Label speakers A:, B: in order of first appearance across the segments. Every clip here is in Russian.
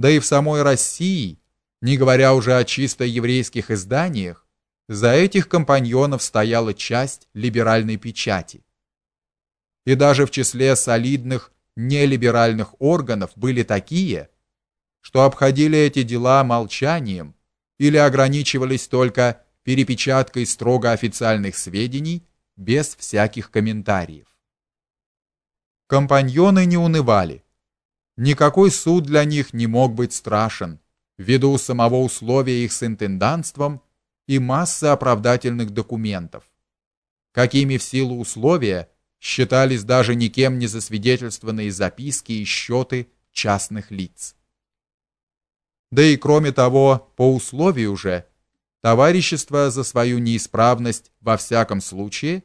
A: Да и в самой России, не говоря уже о чисто еврейских изданиях, за этих компаньонов стояла часть либеральной печати. И даже в числе солидных нелиберальных органов были такие, что обходили эти дела молчанием или ограничивались только перепечаткой строго официальных сведений без всяких комментариев. Компаньоны не унывали. Никакой суд для них не мог быть страшен, ввиду самого условия их с интендантством и массы оправдательных документов, какими в силу условия считались даже никем не засвидетельствованные записки и счеты частных лиц. Да и кроме того, по условию уже, товарищество за свою неисправность во всяком случае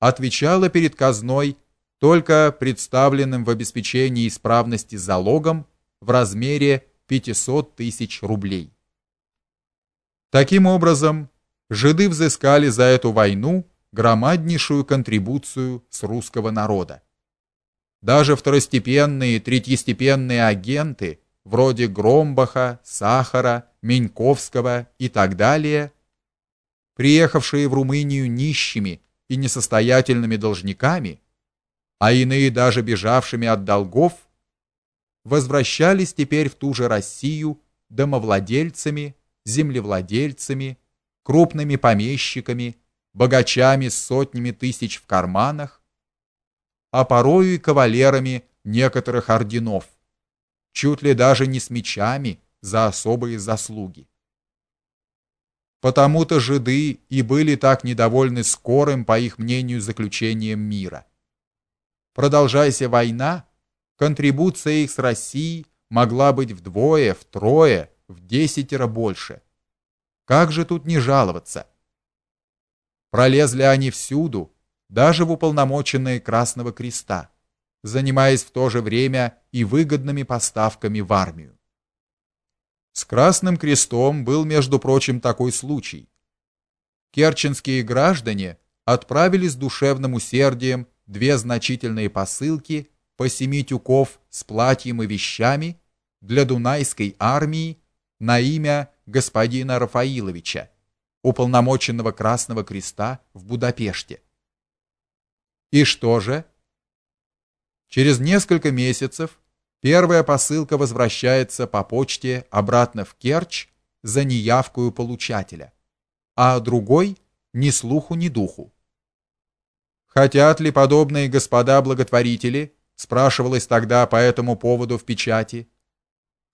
A: отвечало перед казной только представленным в обеспечении исправности залогом в размере 500 тысяч рублей. Таким образом, жиды взыскали за эту войну громаднейшую контрибуцию с русского народа. Даже второстепенные, третьестепенные агенты, вроде Громбаха, Сахара, Меньковского и так далее, приехавшие в Румынию нищими и несостоятельными должниками, а иные даже бежавшими от долгов, возвращались теперь в ту же Россию домовладельцами, землевладельцами, крупными помещиками, богачами с сотнями тысяч в карманах, а порою и кавалерами некоторых орденов, чуть ли даже не с мечами за особые заслуги. Потому-то жиды и были так недовольны скорым, по их мнению, заключением мира. Продолжайся война, контрибуция их с Россией могла быть вдвое, втрое, в десятеро больше. Как же тут не жаловаться? Пролезли они всюду, даже в уполномоченные Красного Креста, занимаясь в то же время и выгодными поставками в армию. С Красным Крестом был, между прочим, такой случай. Керченские граждане отправили с душевным усердием две значительные посылки по семи тюков с платьем и вещами для Дунайской армии на имя господина Рафаиловича, уполномоченного Красного Креста в Будапеште. И что же? Через несколько месяцев первая посылка возвращается по почте обратно в Керчь за неявкою получателя, а другой ни слуху, ни духу. Хотят ли подобные господа благотворители, спрашивалось тогда по этому поводу в печати,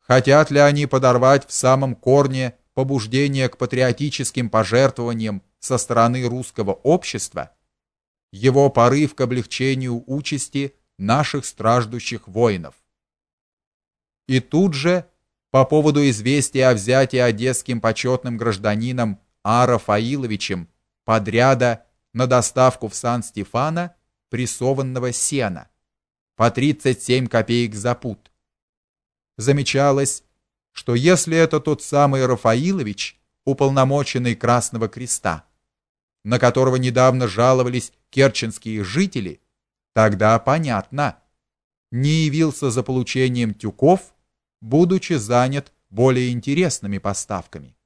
A: хотят ли они подорвать в самом корне побуждение к патриотическим пожертвованиям со стороны русского общества, его порыв к облегчению участи наших страждущих воинов. И тут же по поводу известия о взятии одесским почетным гражданином А. Рафаиловичем подряда на доставку в Сан-Стефано прессованного сена по 37 копеек за пуд. Замечалось, что если это тот самый Рафаилович, уполномоченный Красного Креста, на которого недавно жаловались керченские жители, тогда понятно, не явился за получением тюков, будучи занят более интересными поставками.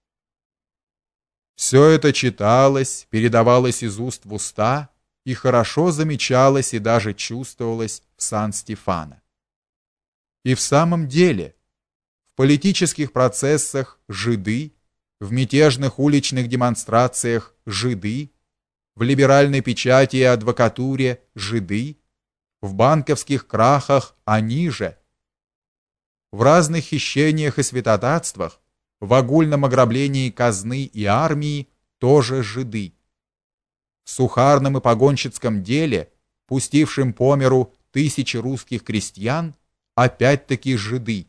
A: Все это читалось, передавалось из уст в уста и хорошо замечалось и даже чувствовалось в Сан-Стефано. И в самом деле, в политических процессах жиды, в мятежных уличных демонстрациях жиды, в либеральной печати и адвокатуре жиды, в банковских крахах они же, в разных хищениях и святотатствах в огульном ограблении казны и армии тоже жиды. В сухарном и погонщицком деле, пустившим по миру тысячи русских крестьян, опять-таки жиды.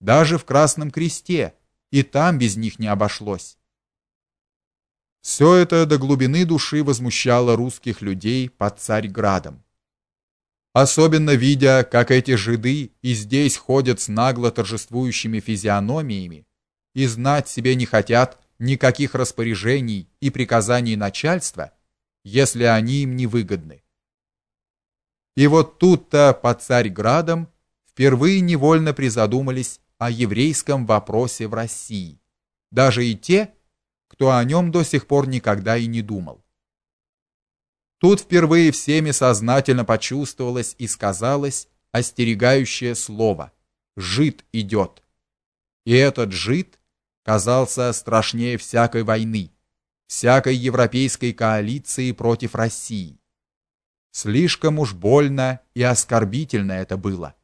A: Даже в Красном Кресте и там без них не обошлось. Все это до глубины души возмущало русских людей под Царьградом. Особенно видя, как эти жиды и здесь ходят с нагло торжествующими физиономиями, и знать себе не хотят никаких распоряжений и приказаний начальства, если они им не выгодны. И вот тут-то под Царьградом впервые невольно призадумались о еврейском вопросе в России, даже и те, кто о нем до сих пор никогда и не думал. Тут впервые всеми сознательно почувствовалось и сказалось остерегающее слово «жид идет». И этот жид казался страшнее всякой войны, всякой европейской коалиции против России. Слишком уж больно и оскорбительно это было.